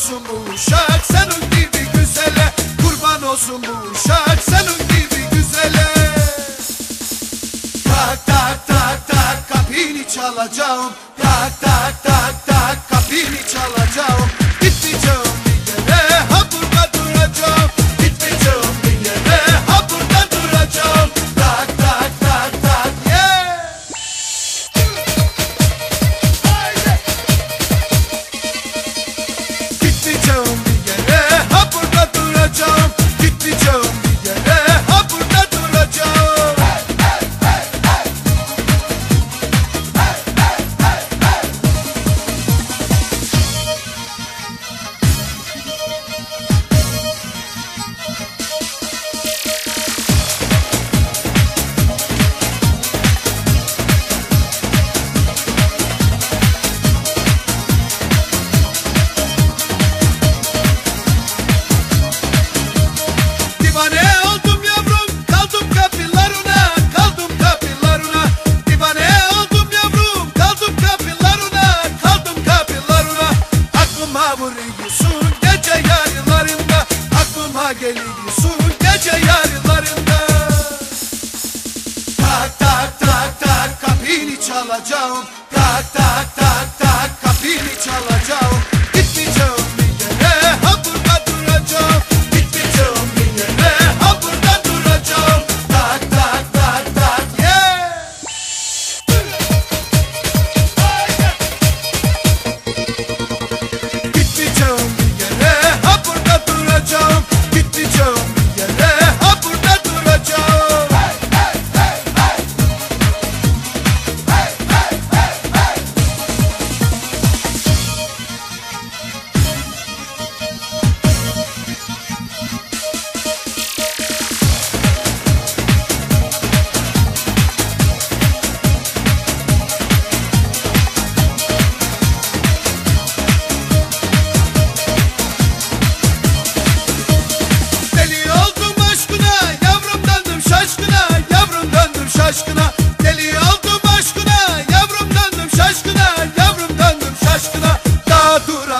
olsun bu uşak senin gibi güzele. Kurban olsun bu uşak senin gibi güzele. Tak tak tak tak kapini çalacağım. Tak tak tak tak kapini çalacağım. vuruyorsun gece yarılarında Aklıma geliyorsun. Gece yarılarında. Tak tak tak tak kapini çalacağım.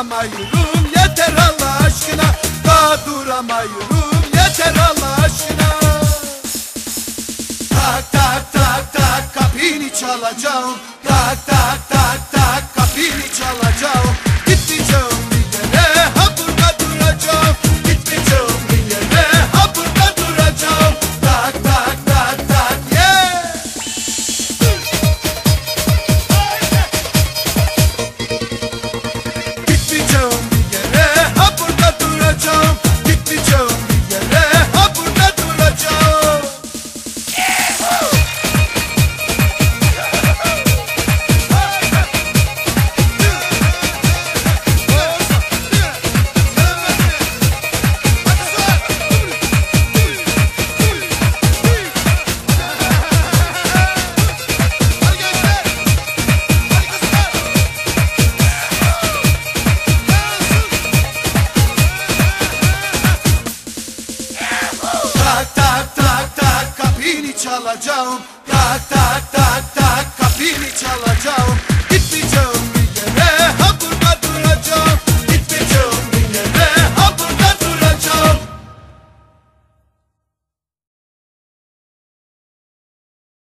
duramayırım yeter Allah aşkına. Daha duramayırım yeter Allah aşkına. Tak tak tak tak kapini çalacağım. Tak tak tak. çalacağım. Tak tak tak tak kapını çalacağım.